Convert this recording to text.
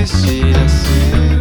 existir assim.